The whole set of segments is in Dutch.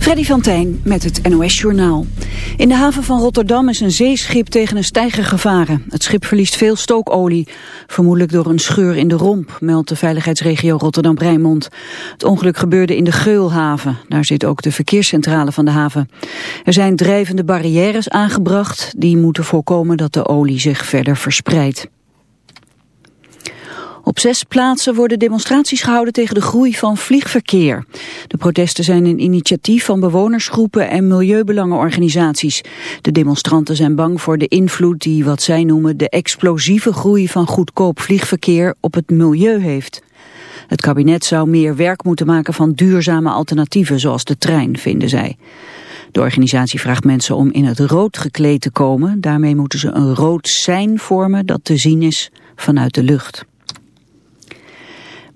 Freddy van Tijn met het NOS-journaal. In de haven van Rotterdam is een zeeschip tegen een steiger gevaren. Het schip verliest veel stookolie, vermoedelijk door een scheur in de romp, meldt de veiligheidsregio Rotterdam-Rijnmond. Het ongeluk gebeurde in de Geulhaven. Daar zit ook de verkeerscentrale van de haven. Er zijn drijvende barrières aangebracht, die moeten voorkomen dat de olie zich verder verspreidt. Op zes plaatsen worden demonstraties gehouden tegen de groei van vliegverkeer. De protesten zijn een initiatief van bewonersgroepen en milieubelangenorganisaties. De demonstranten zijn bang voor de invloed die wat zij noemen de explosieve groei van goedkoop vliegverkeer op het milieu heeft. Het kabinet zou meer werk moeten maken van duurzame alternatieven zoals de trein, vinden zij. De organisatie vraagt mensen om in het rood gekleed te komen. Daarmee moeten ze een rood sein vormen dat te zien is vanuit de lucht.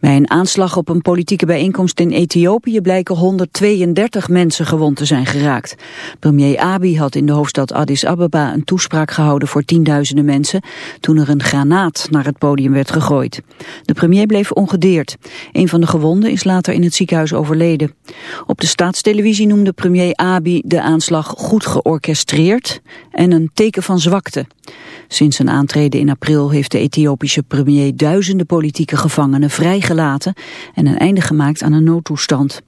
Bij een aanslag op een politieke bijeenkomst in Ethiopië blijken 132 mensen gewond te zijn geraakt. Premier Abiy had in de hoofdstad Addis Ababa een toespraak gehouden voor tienduizenden mensen toen er een granaat naar het podium werd gegooid. De premier bleef ongedeerd. Een van de gewonden is later in het ziekenhuis overleden. Op de staatstelevisie noemde premier Abiy de aanslag goed georchestreerd en een teken van zwakte. Sinds zijn aantreden in april heeft de Ethiopische premier duizenden politieke gevangenen vrijgelaten en een einde gemaakt aan een noodtoestand.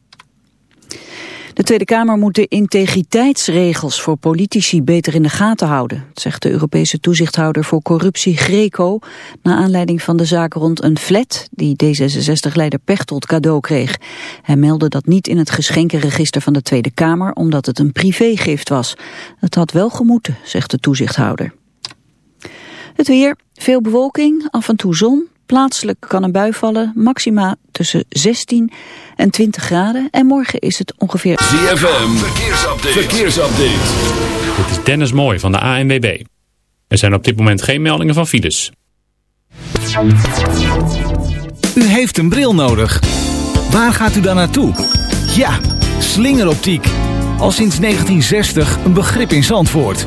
De Tweede Kamer moet de integriteitsregels voor politici beter in de gaten houden, zegt de Europese toezichthouder voor corruptie Greco, na aanleiding van de zaak rond een flat die D66-leider Pechtold cadeau kreeg. Hij meldde dat niet in het geschenkenregister van de Tweede Kamer, omdat het een privégift was. Het had wel gemoeten, zegt de toezichthouder. Het weer, veel bewolking, af en toe zon. Plaatselijk kan een bui vallen, maxima tussen 16 en 20 graden. En morgen is het ongeveer... ZFM, verkeersupdate. verkeersupdate. Dit is Dennis Mooi van de ANWB. Er zijn op dit moment geen meldingen van files. U heeft een bril nodig. Waar gaat u dan naartoe? Ja, slingeroptiek. Al sinds 1960 een begrip in Zandvoort.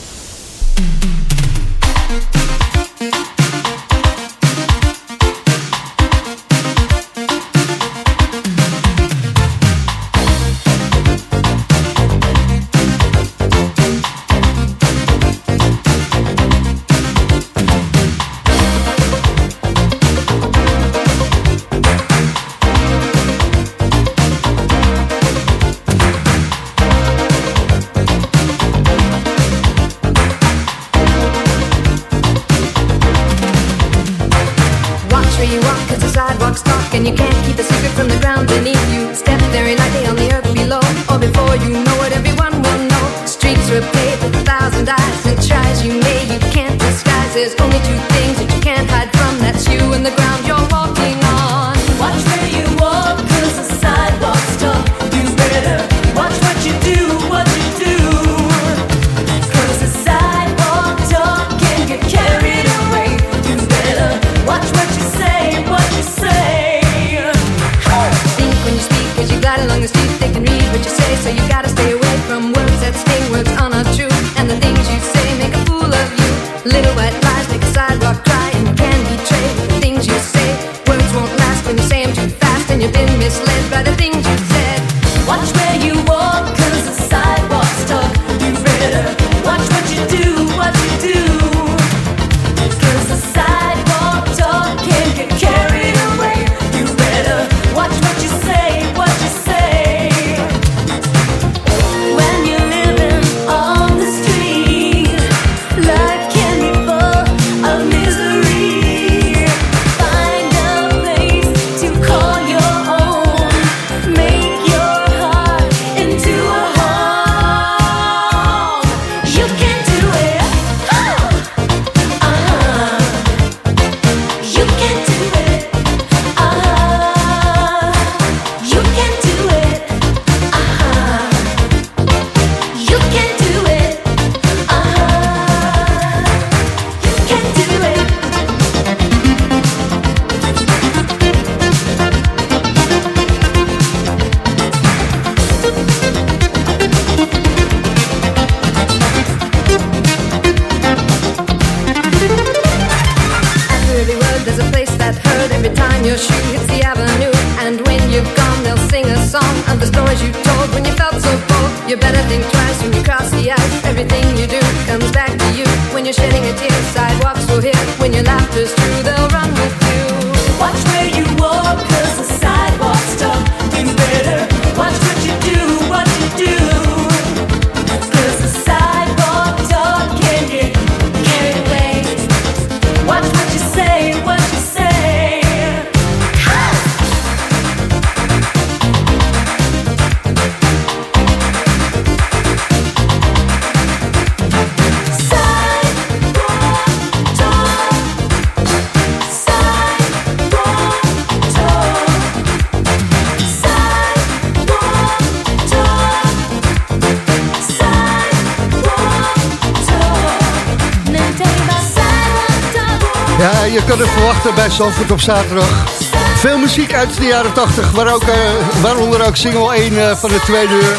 Zandvoort op zaterdag. Veel muziek uit de jaren 80, waar ook, eh, waaronder ook single 1 eh, van de tweede uur.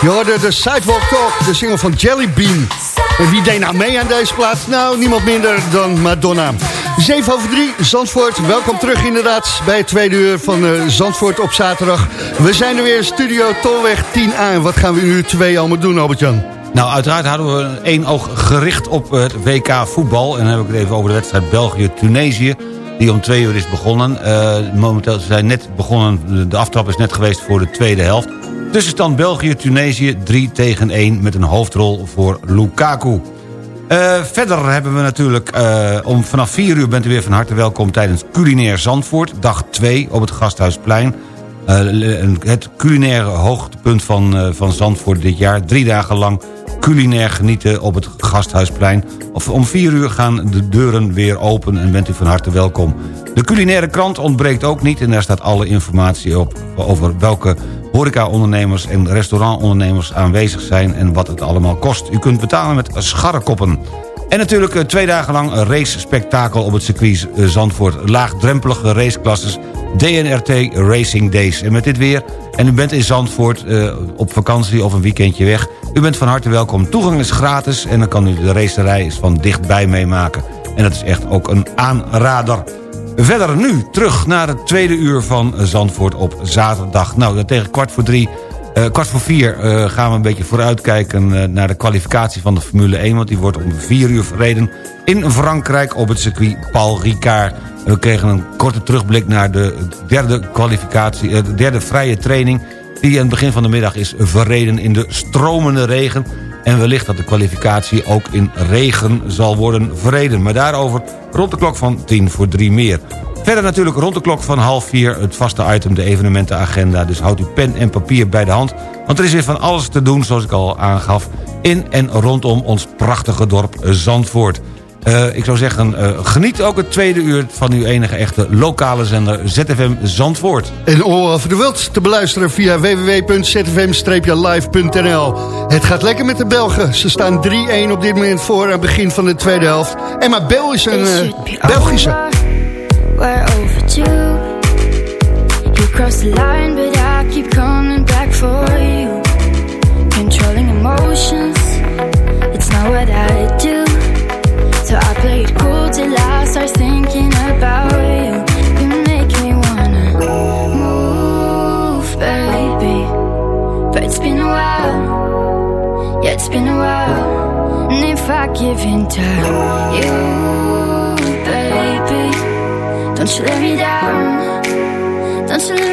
Je hoorde de Sidewalk Talk, de single van Jelly Bean. En wie deed nou mee aan deze plaats? Nou, niemand minder dan Madonna. 7 over 3, Zandvoort. Welkom terug inderdaad bij het tweede uur van eh, Zandvoort op zaterdag. We zijn er weer, Studio Tolweg 10A. En wat gaan we uur 2 allemaal doen, Albert-Jan? Nou, uiteraard hadden we één oog gericht op het WK voetbal. En dan heb ik het even over de wedstrijd België-Tunesië. Die om twee uur is begonnen. Eh, momenteel zijn net begonnen, de aftrap is net geweest voor de tweede helft. Tussenstand België-Tunesië 3 tegen 1 met een hoofdrol voor Lukaku. Eh, verder hebben we natuurlijk, eh, om vanaf 4 uur bent u weer van harte welkom tijdens Culinair Zandvoort. Dag 2 op het Gasthuisplein. Le- het culinaire hoogtepunt van, van Zandvoort dit jaar. Drie dagen lang culinair genieten op het Gasthuisplein. Of om 4 uur gaan de deuren weer open en bent u van harte welkom. De culinaire krant ontbreekt ook niet en daar staat alle informatie op... over welke horecaondernemers en restaurantondernemers aanwezig zijn... en wat het allemaal kost. U kunt betalen met scharrekoppen. En natuurlijk eh, twee dagen lang een race-spektakel op het circuit eh, Zandvoort. Laagdrempelige raceklasses, DNRT Racing Days. En met dit weer, en u bent in Zandvoort eh, op vakantie of een weekendje weg... u bent van harte welkom. Toegang is gratis en dan kan u de racerij van dichtbij meemaken. En dat is echt ook een aanrader. Verder nu terug naar het tweede uur van Zandvoort op zaterdag. Nou, tegen kwart voor drie eh, kwart voor vier eh, gaan we een beetje vooruitkijken eh, naar de kwalificatie van de Formule 1. Want die wordt om vier uur verreden in Frankrijk op het circuit Paul Ricard. We kregen een korte terugblik naar de derde kwalificatie, de derde vrije training. Die aan het begin van de middag is verreden in de stromende regen. En wellicht dat de kwalificatie ook in regen zal worden verreden. Maar daarover rond de klok van tien voor drie meer. Verder natuurlijk rond de klok van half vier het vaste item, de evenementenagenda. Dus houd uw pen en papier bij de hand. Want er is weer van alles te doen, zoals ik al aangaf... in en rondom ons prachtige dorp Zandvoort. Eh, ik zou zeggen, eh, geniet ook het tweede uur van uw enige echte lokale zender ZFM Zandvoort. En All Over the World te beluisteren via www.zfm-live.nl. Het gaat lekker met de Belgen. Ze staan 3-1 op dit moment voor aan het begin van de tweede helft. En maar Bel is een eh, Belgische. we're overdue. You cross the line, but I keep coming back for you. Controlling emotions, it's not what I do. So I play it cool till I start thinking about you. You make me wanna move, baby. But it's been a while, yeah, it's been a while. And if I give in to you. Don't you let me down. Don't you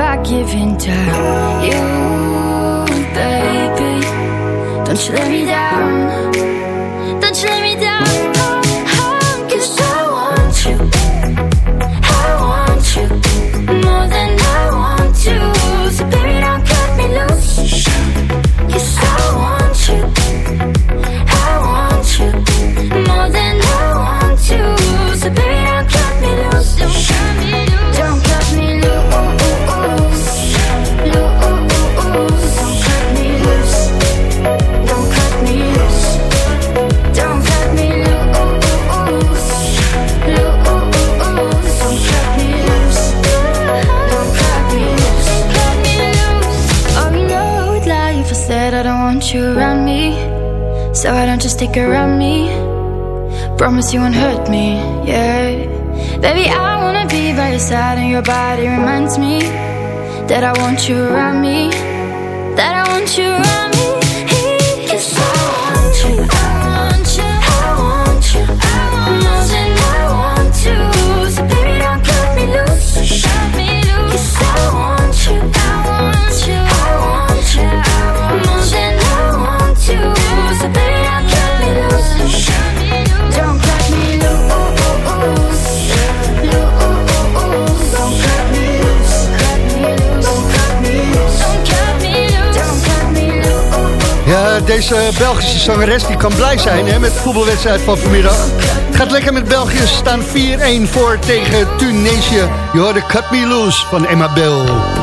I give in to you, baby. Don't you let me down. stick around me. Promise you won't hurt me, yeah. Baby, I wanna be by your side And your body reminds me That I want you around me. deze Belgische zangeres die kan blij zijn hè, met de voetbalwedstrijd van vanmiddag. Het gaat lekker met België. Staan 4-1 voor tegen Tunesië. Je hoorde Cut Me Loose van Emma Bell.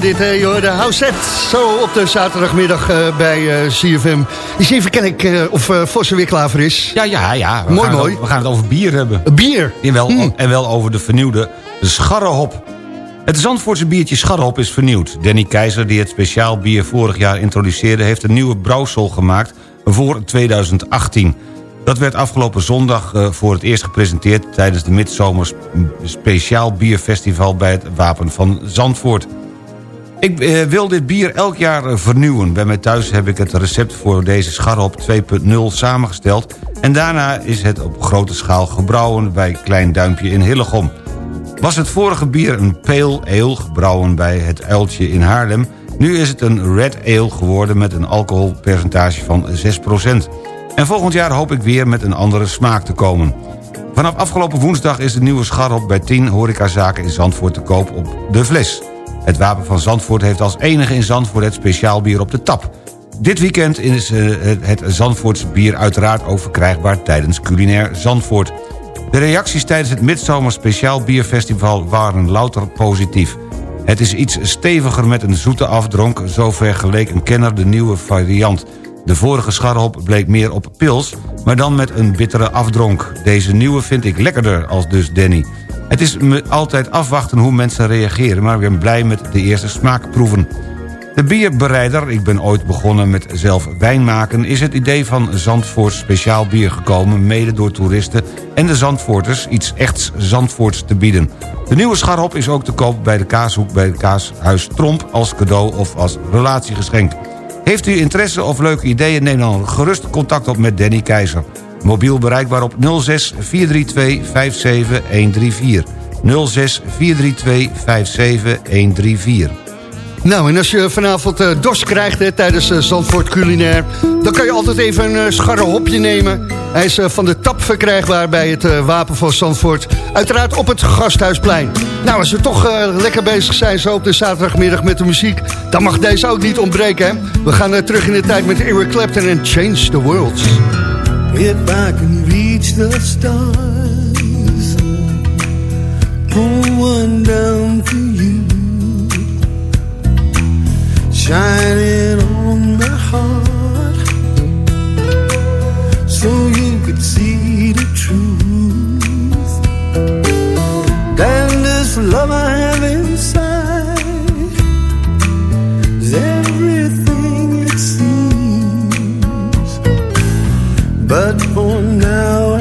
Dit, hè, joh. De Houset, zo op de zaterdagmiddag eh, bij eh, CFM. Eens even ken ik eh, of uh, Vossen weer klaar voor is. Ja, ja, ja. We Mooi, mooi. We gaan het over bier hebben. Bier? Jawel, Hmm. En wel over de vernieuwde Scharrehop. Het Zandvoortse biertje Scharrehop is vernieuwd. Danny Keizer, die het speciaal bier vorig jaar introduceerde... heeft een nieuwe brouwsel gemaakt voor 2018. Dat werd afgelopen zondag voor het eerst gepresenteerd... tijdens de Midzomers Speciaal Bierfestival bij het Wapen van Zandvoort. Ik eh, wil dit bier elk jaar eh, vernieuwen. Bij mij thuis heb ik het recept voor deze scharrehop 2.0 samengesteld... en daarna is het op grote schaal gebrouwen bij Klein Duimpje in Hillegom. Was het vorige bier een pale ale, gebrouwen bij het Uiltje in Haarlem... nu is het een red ale geworden met een alcoholpercentage van 6%. En volgend jaar hoop ik weer met een andere smaak te komen. Vanaf afgelopen woensdag is de nieuwe scharrop bij 10 horecazaken in Zandvoort te koop op de fles. Het Wapen van Zandvoort heeft als enige in Zandvoort het speciaal bier op de tap. Dit weekend is eh, het- Zandvoortse bier uiteraard ook verkrijgbaar tijdens Culinair Zandvoort. De reacties tijdens het Midzomer Speciaal Bierfestival waren louter positief. Het is iets steviger met een zoete afdronk, zo vergeleek een kenner de nieuwe variant. De vorige scharrehop bleek meer op pils, maar dan met een bittere afdronk. Deze nieuwe vind ik lekkerder, als dus Danny. Het is me altijd afwachten hoe mensen reageren... maar ik ben blij met de eerste smaakproeven. De bierbereider, ik ben ooit begonnen met zelf wijn maken... is het idee van Zandvoorts speciaal bier gekomen... mede door toeristen en de Zandvoorters iets echts Zandvoorts te bieden. De nieuwe scharhop is ook te koop bij de kaashoek bij kaashuis Tromp... als cadeau of als relatiegeschenk. Heeft u interesse of leuke ideeën, neem dan gerust contact op met Danny Keizer. Mobiel bereikbaar op 06 432 57134. 06 432 57134. Nou, en als je vanavond eh dorst krijgt tijdens eh, Zandvoort Culinair... dan kan je altijd even een uh, hopje nemen. Hij is van de tap verkrijgbaar bij het Wapen van Zandvoort. Uiteraard op het Gasthuisplein. Nou, als we toch lekker bezig zijn zo op de zaterdagmiddag met de muziek... dan mag deze ook niet ontbreken? We gaan terug in de tijd met Eric Clapton en Change the World. If I can reach the stars, pull one down for you, shining on my heart, so you could see the truth. And this love I have inside is everything But for now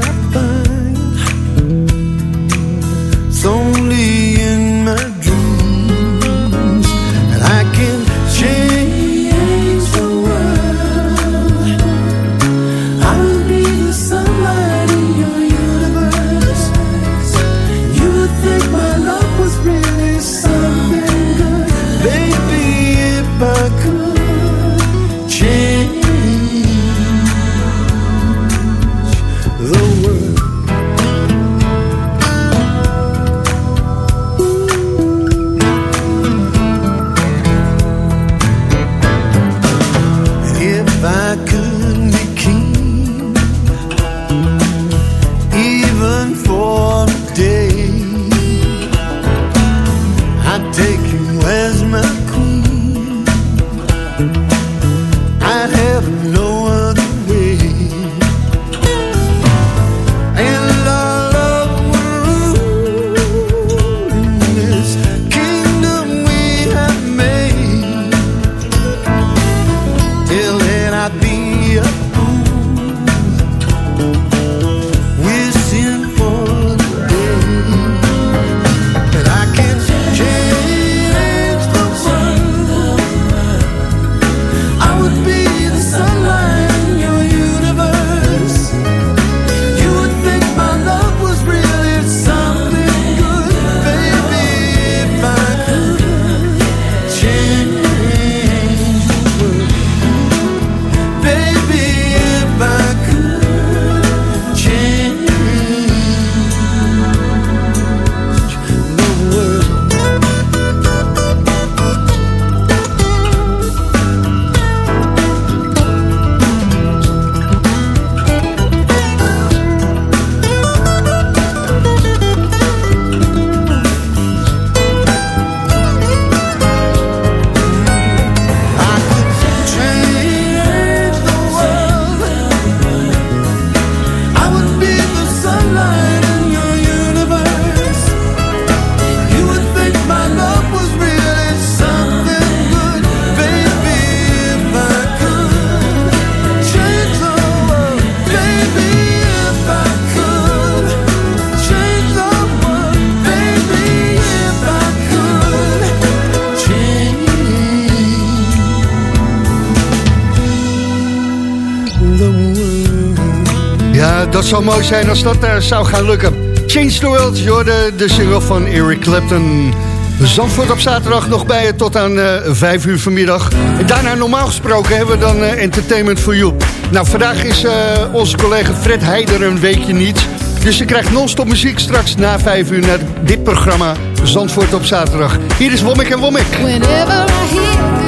mooi zijn als dat eh, zou gaan lukken. Change the World, je hoorde de single van Eric Clapton. Zandvoort op zaterdag nog bij je tot aan eh 5 uur vanmiddag. En daarna normaal gesproken hebben we dan eh, Entertainment for You. Nou, vandaag is onze collega Fred Heider een weekje niet. Dus je krijgt non-stop muziek straks na 5 uur naar dit programma Zandvoort op zaterdag. Hier is Womek en hear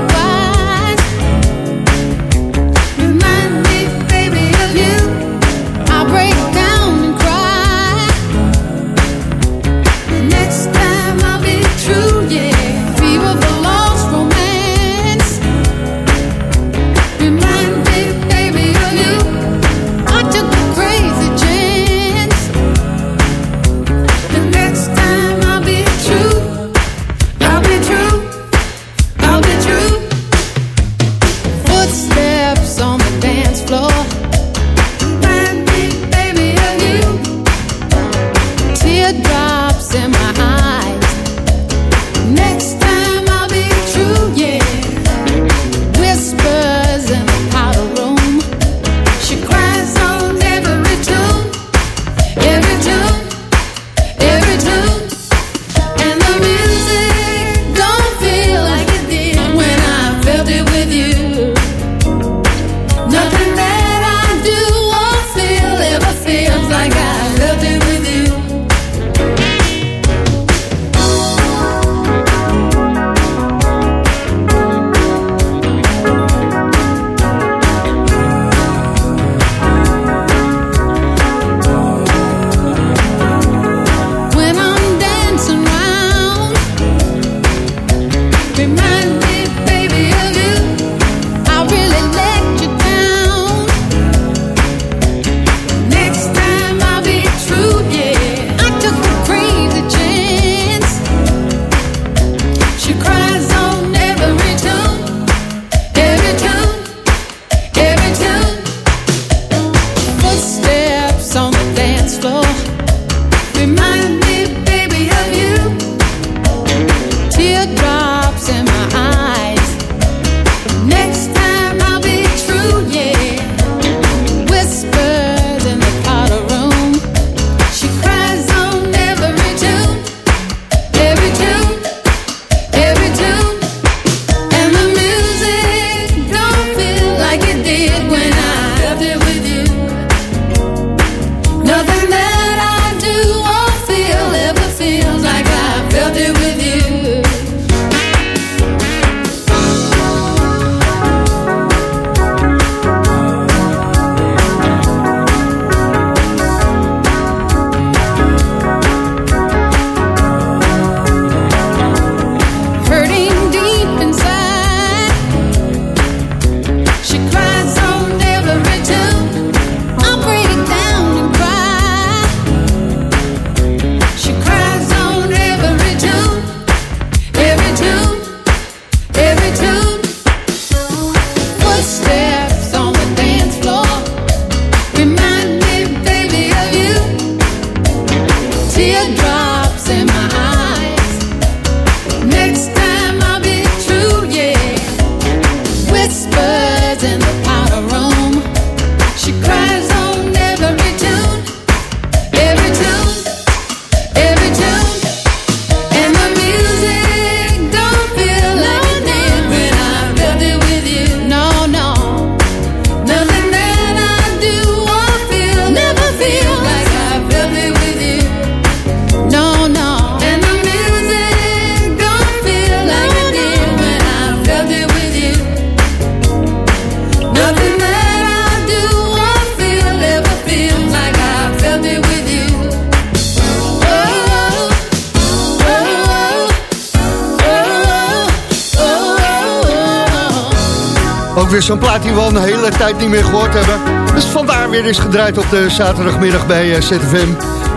weer zo'n plaat die we al een hele tijd niet meer gehoord hebben. Dus vandaar weer eens gedraaid op de zaterdagmiddag bij eh, ZFM.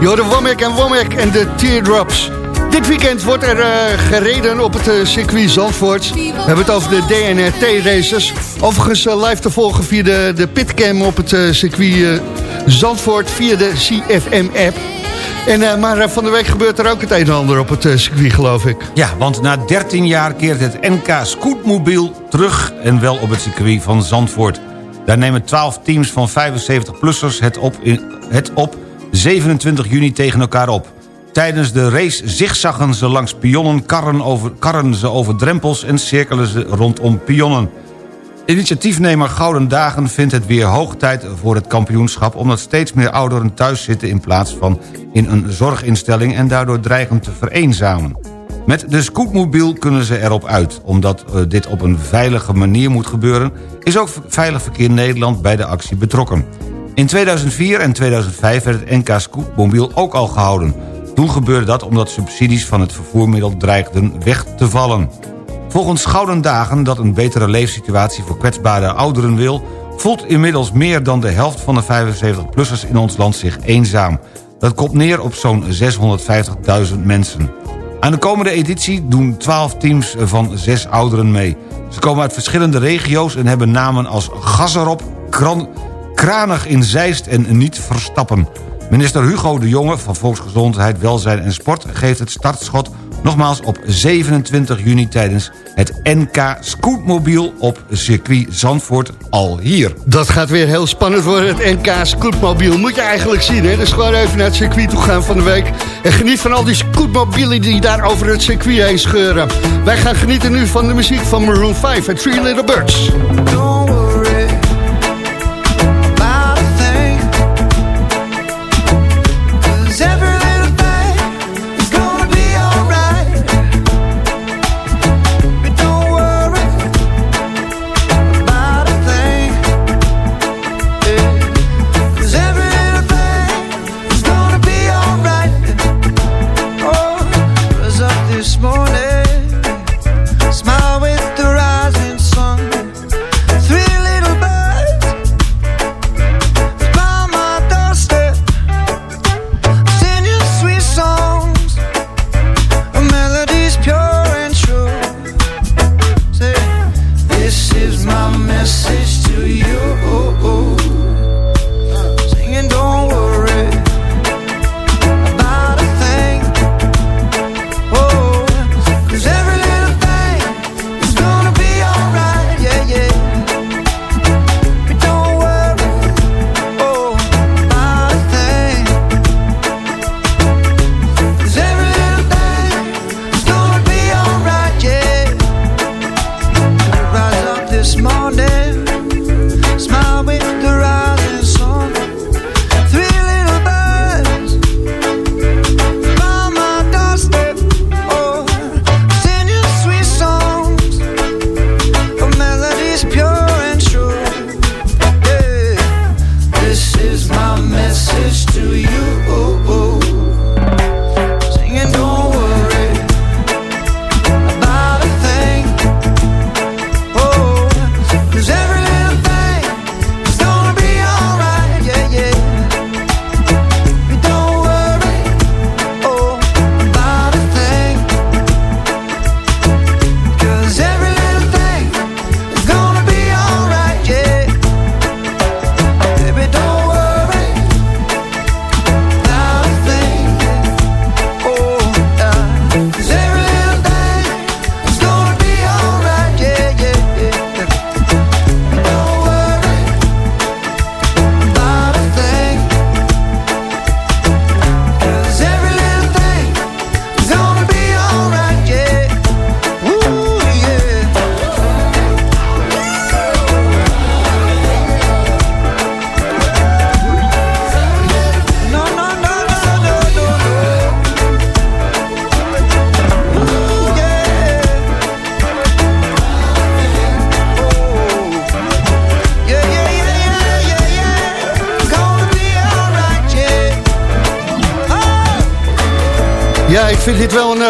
Je hoorde Womack en Womack en de Teardrops. Dit weekend wordt er eh, gereden op het eh, circuit Zandvoort. We hebben het over de DNRT-races. Overigens live te volgen via de, de pitcam op het circuit Zandvoort via de CFM-app. En, eh, maar eh, van de week gebeurt er ook het een en ander op het eh, circuit, geloof ik. Ja, want na 13 jaar keert het NK Scootmobiel terug... en wel op het circuit van Zandvoort. Daar nemen 12 teams van 75-plussers het op in, het op 27 juni tegen elkaar op. Tijdens de race zigzaggen ze langs pionnen, karren, over, karren ze over drempels... en cirkelen ze rondom pionnen. Initiatiefnemer Gouden Dagen vindt het weer hoog tijd voor het kampioenschap... omdat steeds meer ouderen thuis zitten in plaats van in een zorginstelling... en daardoor dreigen te vereenzamen. Met de scootmobiel kunnen ze erop uit. Omdat eh, dit op een veilige manier moet gebeuren... is ook Veilig Verkeer Nederland bij de actie betrokken. In 2004 en 2005 werd het NK Scootmobiel ook al gehouden. Toen gebeurde dat omdat subsidies van het vervoermiddel dreigden weg te vallen. Volgens Gouden Dagen dat een betere leefsituatie voor kwetsbare ouderen wil... voelt inmiddels meer dan de helft van de 75-plussers in ons land zich eenzaam. Dat komt neer op zo'n 650.000 mensen. Aan de komende editie doen 12 teams van 6 ouderen mee. Ze komen uit verschillende regio's en hebben namen als Gazerop, Kran, Kranig in Zeist en Niet Verstappen. Minister Hugo de Jonge van Volksgezondheid, Welzijn en Sport... geeft het startschot nogmaals op 27 juni... tijdens het NK Scootmobiel op circuit Zandvoort al hier. Dat gaat weer heel spannend worden, het NK Scootmobiel. Moet je eigenlijk zien, hè? Dus gewoon even naar het circuit toe gaan van de week. En geniet van al die scootmobielen die daar over het circuit heen scheuren. Wij gaan genieten nu van de muziek van Maroon 5 en Three Little Birds.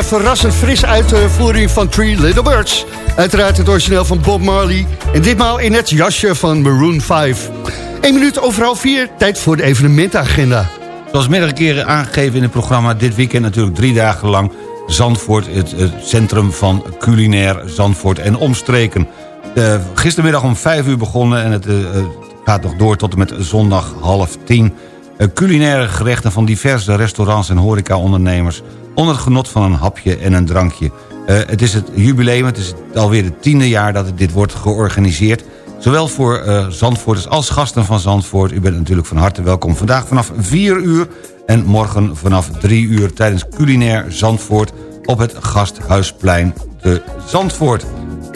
Verrassend fris uitvoering van Three Little Birds. Uiteraard het origineel van Bob Marley. En ditmaal in het jasje van Maroon 5. 1 minuut overal 4, tijd voor de evenementagenda. Zoals meerdere keren aangegeven in het programma... dit weekend natuurlijk drie dagen lang Zandvoort... het, het centrum van culinair Zandvoort en omstreken. Eh, gistermiddag om vijf uur begonnen... en het eh, eh, gaat nog door tot en met zondag half tien. Eh, culinaire gerechten van diverse restaurants en horecaondernemers... onder het genot van een hapje en een drankje. Eh, het is het jubileum, het is alweer het tiende jaar dat dit wordt georganiseerd... Zowel voor eh, Zandvoorters als gasten van Zandvoort. U bent natuurlijk van harte welkom. Vandaag vanaf 4 uur en morgen vanaf 3 uur... tijdens Culinair Zandvoort op het Gasthuisplein te Zandvoort.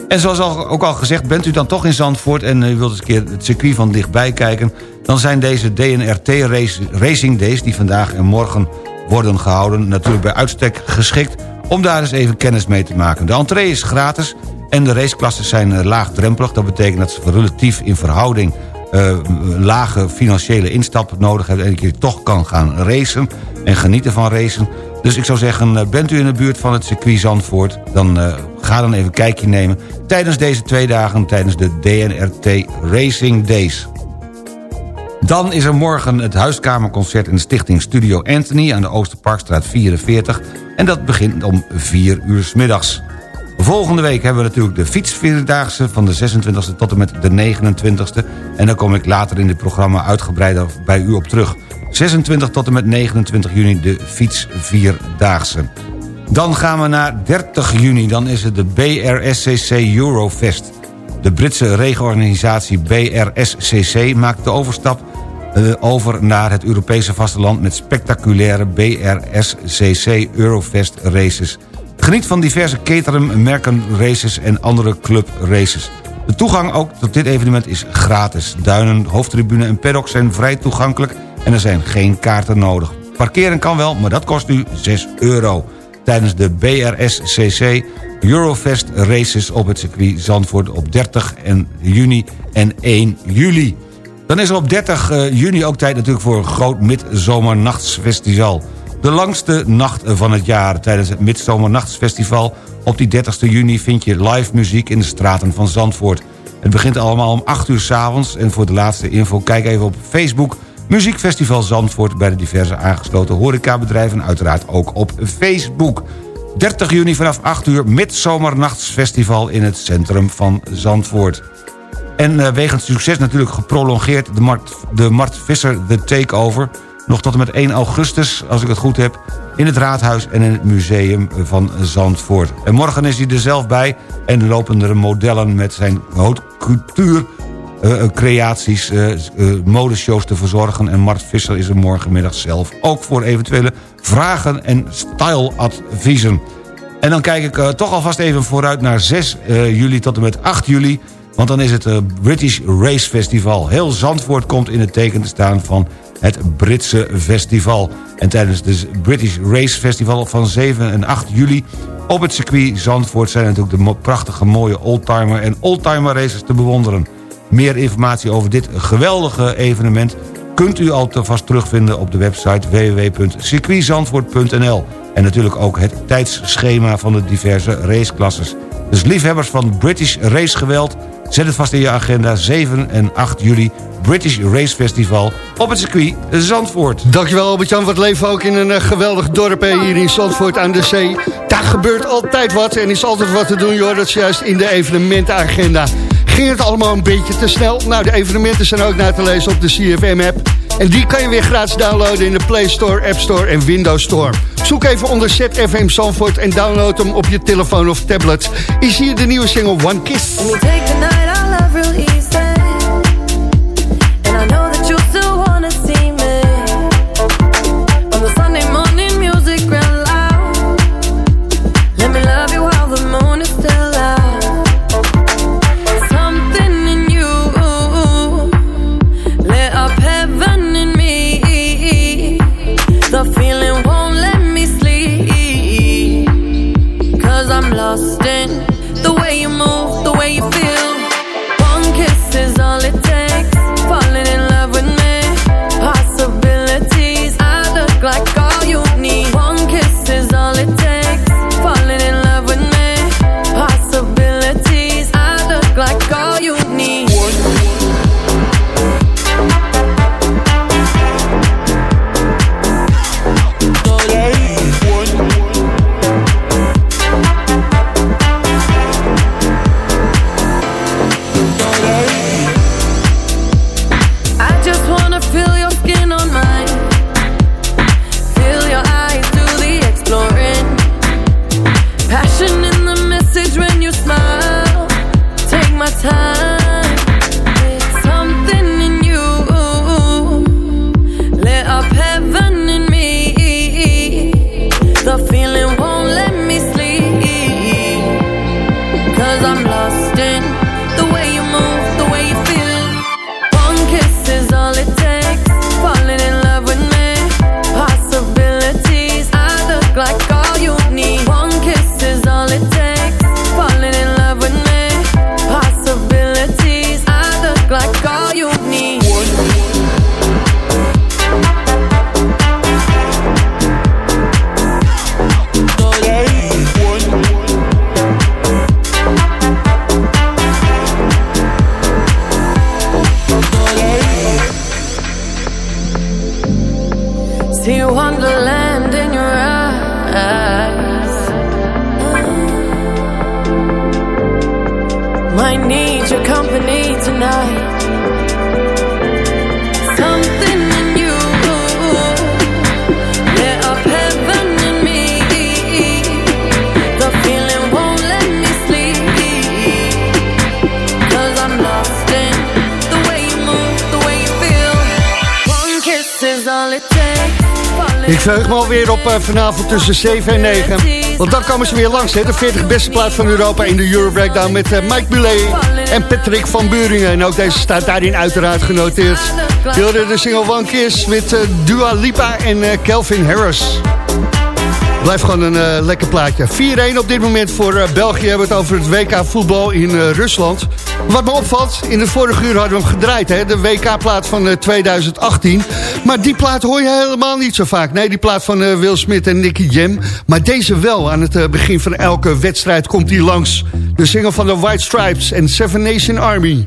En zoals al, ook al gezegd, bent u dan toch in Zandvoort... en u wilt eens een keer het circuit van dichtbij kijken... dan zijn deze DNRT Racing Days... die vandaag en morgen worden gehouden... natuurlijk bij uitstek geschikt om daar eens even kennis mee te maken. De entree is gratis en de raceklasses zijn eh, laagdrempelig. Dat betekent dat ze relatief in verhouding... eh, lage financiële instap nodig hebben... en dat je toch kan gaan racen en genieten van racen. Dus ik zou zeggen, eh, bent u in de buurt van het circuit Zandvoort... dan ga dan even een kijkje nemen tijdens deze twee dagen... tijdens de DNRT Racing Days. Dan is er morgen het huiskamerconcert in de stichting Studio Anthony... aan de Oosterparkstraat 44. En dat begint om 4 uur 's middags. Volgende week hebben we natuurlijk de fietsvierdaagse... van de 26e tot en met de 29e. En daar kom ik later in dit programma uitgebreider bij u op terug. 26 tot en met 29 juni de fietsvierdaagse. Dan gaan we naar 30 juni, dan is het de BRSCC Eurofest. De Britse regenorganisatie BRSCC maakt de overstap eh, over naar het Europese vasteland... met spectaculaire BRSCC Eurofest races. Geniet van diverse catering, merken races en andere club races. De toegang ook tot dit evenement is gratis. Duinen, hoofdtribune en paddock zijn vrij toegankelijk... en er zijn geen kaarten nodig. Parkeren kan wel, maar dat kost u 6 euro. Tijdens de BRSCC Eurofest races op het circuit Zandvoort op 30 en juni en 1 juli. Dan is er op 30 eh, juni ook tijd natuurlijk voor een groot Midzomernachtsfestival. De langste nacht van het jaar tijdens het Midzomernachtsfestival. Op die 30 juni vind je live muziek in de straten van Zandvoort. Het begint allemaal om 8 uur s'avonds. En voor de laatste info kijk even op Facebook... Muziekfestival Zandvoort bij de diverse aangesloten horecabedrijven. Uiteraard ook op Facebook. 30 juni vanaf 8 uur Midzomernachtsfestival in het centrum van Zandvoort. En eh, wegens succes natuurlijk geprolongeerd de Mart, de Mart Visser The Takeover... nog tot en met 1 augustus, als ik het goed heb... in het Raadhuis en in het Museum van Zandvoort. En morgen is hij er zelf bij en lopen er modellen met zijn haute couture... eh, eh, creaties, eh, eh, modeshows te verzorgen. En Mart Visser is er morgenmiddag zelf ook voor eventuele vragen en styleadviezen. En dan kijk ik toch alvast even vooruit naar 6 eh, juli tot en met 8 juli... want dan is het eh, British Race Festival. Heel Zandvoort komt in het teken te staan van het Britse festival. En tijdens het British Race Festival van 7 en 8 juli... op het circuit Zandvoort zijn natuurlijk de prachtige mooie oldtimer en oldtimer races te bewonderen. Meer informatie over dit geweldige evenement kunt u alvast terugvinden op de website www.circuitzandvoort.nl. En natuurlijk ook het tijdsschema van de diverse raceklasses. Dus liefhebbers van British racegeweld, zet het vast in je agenda. 7 en 8 juli, British Race Festival op het circuit Zandvoort. Dankjewel Albert-Jan, wat leven ook in een eh, geweldig dorp hier in Zandvoort aan de zee. Daar gebeurt altijd wat en is altijd wat te doen, joh. Dat is juist in de evenementenagenda. Ging het allemaal een beetje te snel? Nou, de evenementen zijn ook na te lezen op de CFM-app. En die kan je weer gratis downloaden in de Play Store, App Store en Windows Store. Zoek even onder ZFM Zandvoort en download hem op je telefoon of tablet. Is hier de nieuwe single One Kiss. Vanavond tussen 7 en 9. Want dan komen ze weer langs, hè? de 40 beste plaat van Europa in de Euro Breakdown... met eh, Mike Bulet en Patrick van Buringen. En ook deze staat daarin uiteraard genoteerd. Hoorde de single One Kiss met eh, Dua Lipa en eh, Kelvin Harris. Blijft gewoon een eh, lekker plaatje. 4-1 op dit moment voor eh, België. We hebben het over het WK voetbal in eh, Rusland. Wat me opvalt, in de vorige uur hadden we hem gedraaid. Hè? De WK-plaat van eh, 2018. Maar die plaat hoor je helemaal niet zo vaak. Nee, die plaat van eh, Will Smith en Nicky Jam. Maar deze wel. Aan het eh, begin van elke wedstrijd komt die langs. De single van de White Stripes en Seven Nation Army.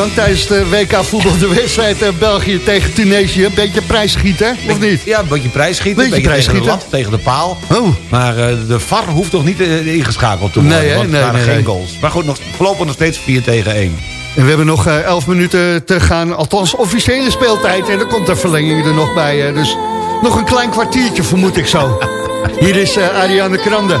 Albert-Jan, tijdens de WK voetbal, de wedstrijd eh, België tegen Tunesië? Een beetje prijsschieten, of niet? Ja, een beetje prijsschieten. Een Beetje beetje, tegen de prijsschieten. lat, tegen de paal. Oh. Maar eh, de VAR hoeft nog niet eh, ingeschakeld te worden. Nee, hè? want er Nee, waren nee, geen nee. goals. Maar goed, nog, voorlopig nog steeds 4 tegen 1. En we hebben nog eh, 11 minuten te gaan, althans officiële speeltijd. En dan komt de verlenging er nog bij. dus nog een klein kwartiertje, vermoed ik zo. Hier is Ariane Krande.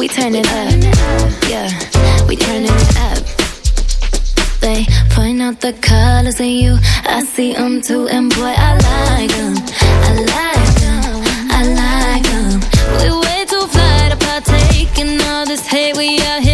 we turning up. Yeah, we turning up. They point out the colors in you. I see them too, and boy, I like them. I like them. I like them. We way too fly to partake in all this hate we are. here.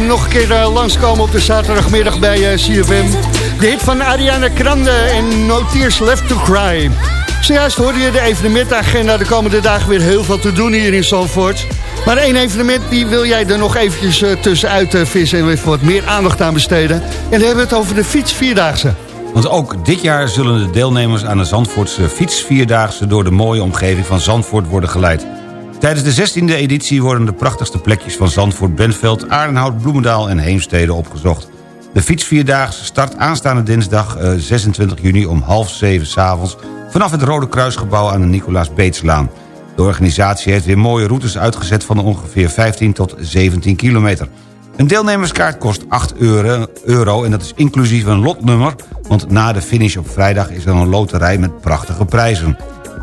Nog een keer eh, langskomen op de zaterdagmiddag bij eh, CFM. De hit van Ariana Grande en No Tears Left to Cry. Zojuist hoorde je de evenementagenda. De komende dagen weer heel veel te doen hier in Zandvoort. Maar één evenement die wil jij er nog eventjes eh, tussenuit vissen... en even wat meer aandacht aan besteden. En dan hebben we het over de fietsvierdaagse. Want ook dit jaar zullen de deelnemers aan de Zandvoortse fietsvierdaagse... door de mooie omgeving van Zandvoort worden geleid. Tijdens de 16e editie worden de prachtigste plekjes van Zandvoort... Benveld, Aardenhout, Bloemendaal en Heemstede opgezocht. De fietsvierdaagse start aanstaande dinsdag eh, 26 juni om half zeven s'avonds... vanaf het Rode Kruisgebouw aan de Nicolaas Beetslaan. De organisatie heeft weer mooie routes uitgezet van ongeveer 15 tot 17 kilometer. Een deelnemerskaart kost 8 euro, euro en dat is inclusief een lotnummer... want na de finish op vrijdag is er een loterij met prachtige prijzen.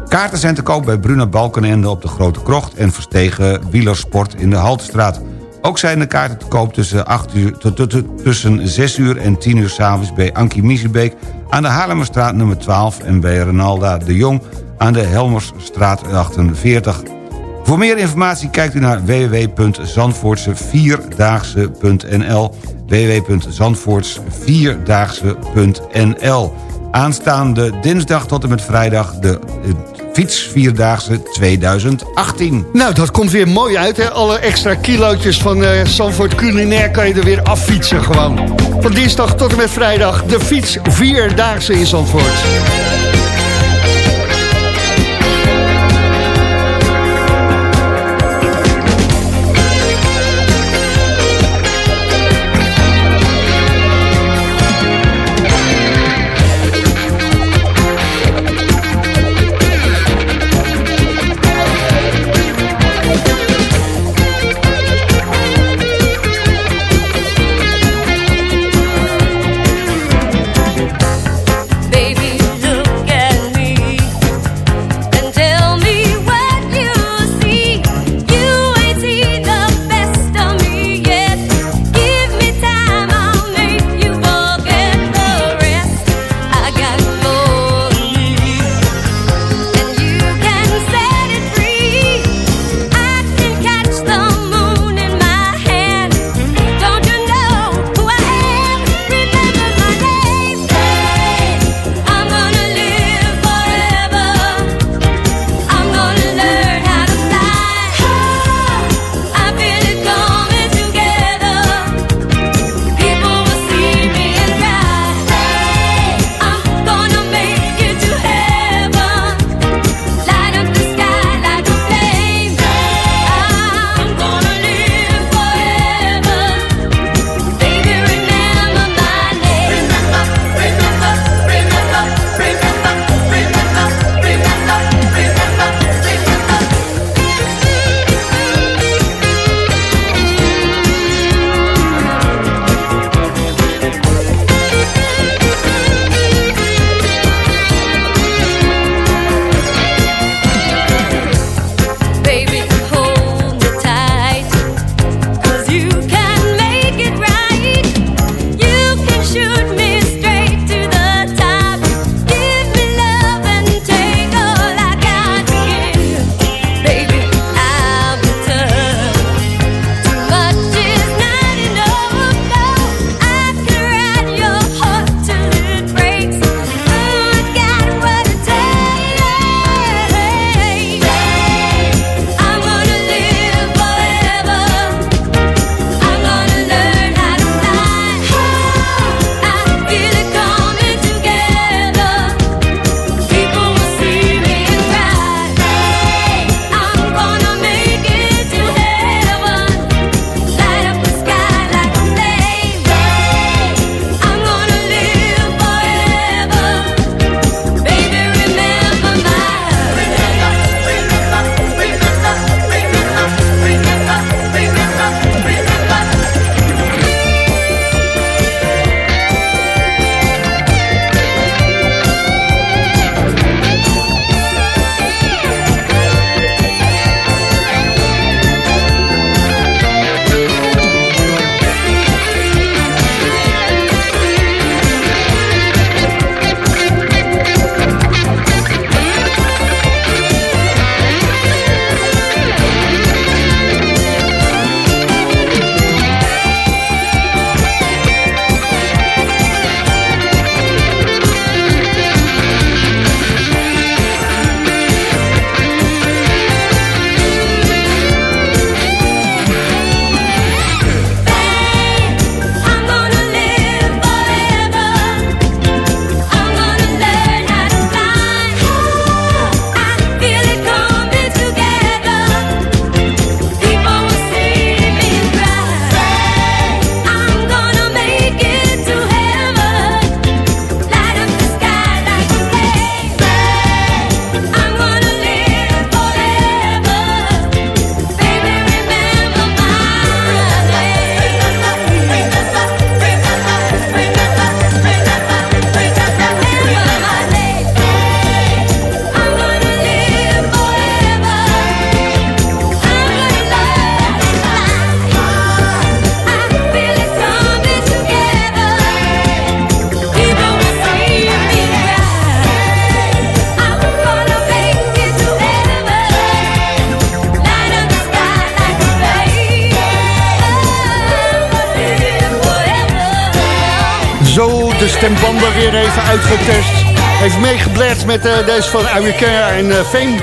Kaarten zijn te koop bij Bruna Balkenende op de Grote Krocht... en Verstegen Wielersport in de Haltestraat. Ook zijn de kaarten te koop tussen, 8 uur, t- t- t- tussen 6 uur en 10 uur s'avonds... bij Ankie Miezebeek aan de Haarlemmerstraat nummer 12... en bij Renalda de Jong aan de Helmersstraat 48. Voor meer informatie kijkt u naar www.zandvoortsevierdaagse.nl www.zandvoortsvierdaagse.nl Aanstaande dinsdag tot en met vrijdag de fietsvierdaagse 2018. Nou, dat komt weer mooi uit, hè? Alle extra kilootjes van eh Zandvoort Culinair kan je er weer affietsen gewoon. Van dinsdag tot en met vrijdag de fiets vierdaagse in Zandvoort. Ook de stembanden weer even uitgetest. Even meegeblerd met eh, deze van Awikea en eh Fame.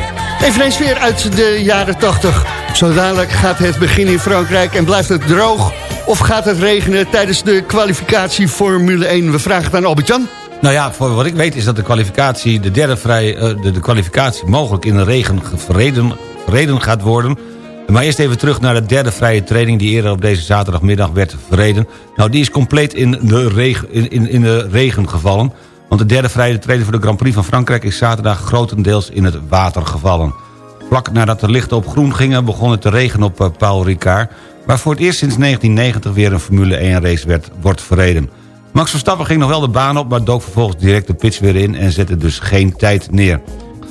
Eveneens weer uit de jaren 80. Zo dadelijk gaat het beginnen in Frankrijk en blijft het droog... of gaat het regenen tijdens de kwalificatie Formule 1? We vragen het aan Albert-Jan. Nou ja, voor wat ik weet is dat de kwalificatie, de derde vrij, eh, de, de kwalificatie mogelijk in de regen ge- verreden, verreden gaat worden. Maar eerst even terug naar de derde vrije training die eerder op deze zaterdagmiddag werd verreden. Nou, die is compleet in de regen, in, in, de regen gevallen. Want de derde vrije training voor de Grand Prix van Frankrijk is zaterdag grotendeels in het water gevallen. Vlak nadat de lichten op groen gingen begon het te regenen op eh, Paul Ricard... waar voor het eerst sinds 1990 weer een Formule 1 race werd, wordt verreden. Max Verstappen ging nog wel de baan op, maar dook vervolgens direct de pitch weer in... en zette dus geen tijd neer.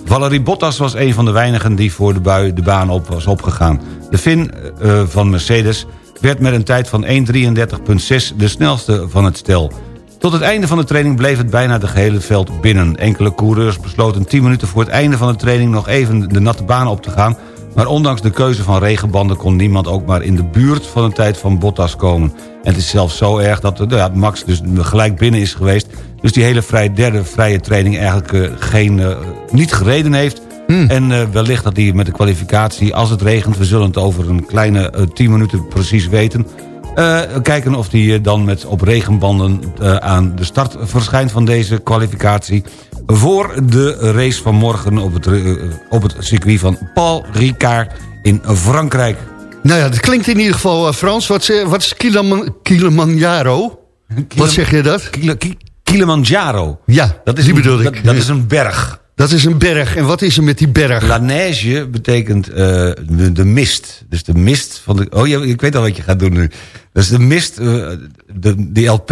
Valerie Bottas was een van de weinigen die voor de bui de baan op was opgegaan. De Fin eh, van Mercedes werd met een tijd van 1.33.6 de snelste van het stel. Tot het einde van de training bleef het bijna de gehele veld binnen. Enkele coureurs besloten 10 minuten voor het einde van de training... nog even de natte baan op te gaan... maar ondanks de keuze van regenbanden... kon niemand ook maar in de buurt van de tijd van Bottas komen. En het is zelfs zo erg dat nou ja, Max dus gelijk binnen is geweest... dus die hele vrije, derde vrije training eigenlijk eh, geen, eh, niet gereden heeft... En eh, wellicht dat hij met de kwalificatie, als het regent... we zullen het over een kleine eh, 10 minuten precies weten... Kijken of hij dan met op regenbanden aan de start verschijnt van deze kwalificatie... voor de race van morgen op het, eh, op het circuit van Paul Ricard in Frankrijk. Nou ja, dat klinkt in ieder geval, eh, Frans. Wat, is- wat is Kiliman- Kilimanjaro? Wat zeg je dat? Kilimanjaro. Ja, Dat is die een- bedoel ik. Dat, is een berg. Dat is een berg. En wat is er met die berg? La neige betekent eh, de, de mist. Dus de mist van de... Oh, ja, ik weet al wat je gaat doen nu. Dus de mist, eh, de, die LP,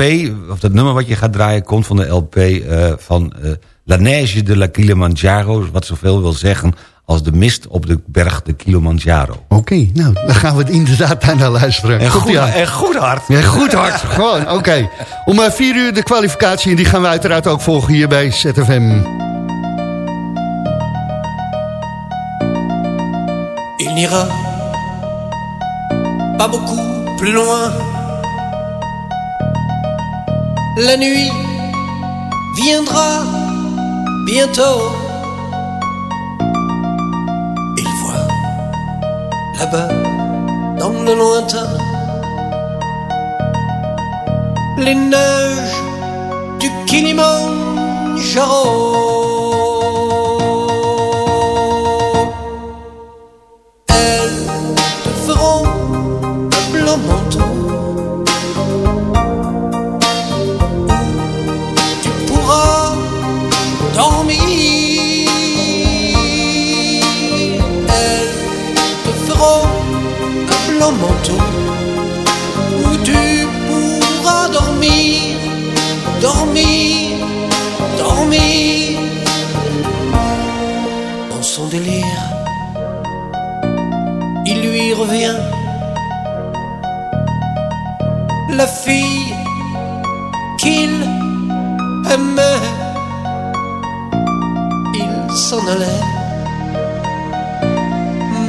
of dat nummer wat je gaat draaien... komt van de LP eh, van eh, La neige de la Kilimanjaro. Wat zoveel wil zeggen als de mist op de berg de Kilimanjaro. Oké, nou, dan gaan we het inderdaad daarna luisteren. En goed, en goed hard. Ja, goed hard. Gewoon, oké. Om eh, vier uur de kwalificatie. En die gaan we uiteraard ook volgen hier bij ZFM. Il n'ira pas beaucoup plus loin. La nuit viendra bientôt. Il voit là-bas dans le lointain les neiges du Kilimanjaro. La fille qu'il aimait, il s'en allait,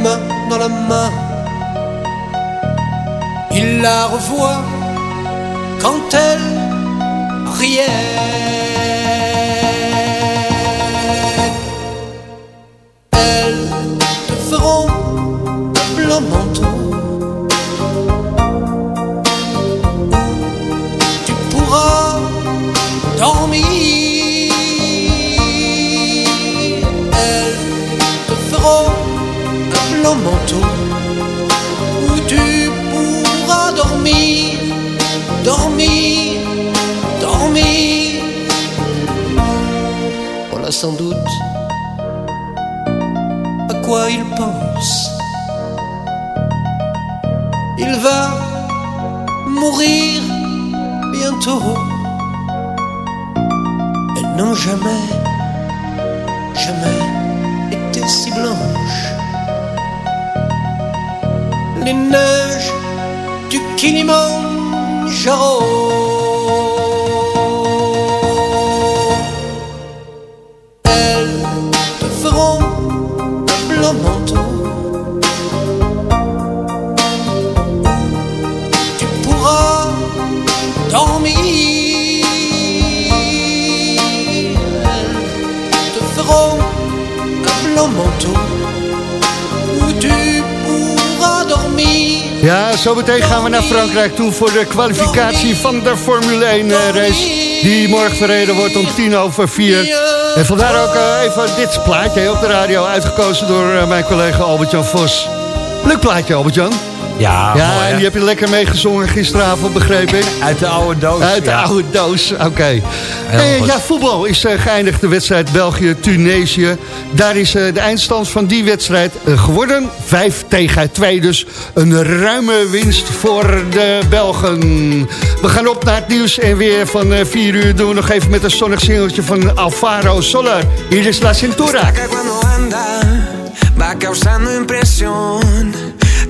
main dans la main. Il la revoit quand elle riait. Elles te feront blanc manteau. Sans doute à quoi il pense? Il va mourir bientôt. Elles n'ont jamais, jamais été si blanches. Les neiges du Kilimanjaro. Manteau, où tu pourras dormir. Ja, zometeen gaan we naar Frankrijk toe voor de kwalificatie van de Formule 1 eh, race. Die morgen verreden wordt om tien over vier. En vandaar ook eh, even dit plaatje op de radio uitgekozen door eh, mijn collega Albert-Jan Vos. Leuk plaatje Albert-Jan. Ja, Ja, mooi, en die heb je lekker meegezongen gisteravond, begreep ik. Uit de oude doos. Uit de ja. oude doos, oké. Ja, voetbal is eh, geëindigd de wedstrijd België-Tunesië. Daar is eh, de eindstand van die wedstrijd eh, geworden. 5 tegen 2, dus een ruime winst voor de Belgen. We gaan op naar het nieuws en weer van 4 uur doen we nog even met een zonnig singeltje van Alvaro Solar. Hier is La Cintura. Va causando impresión.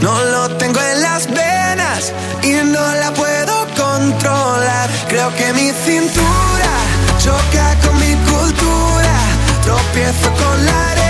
No lo tengo en las venas y no la puedo controlar. Creo que mi cintura choca con mi cultura. Con la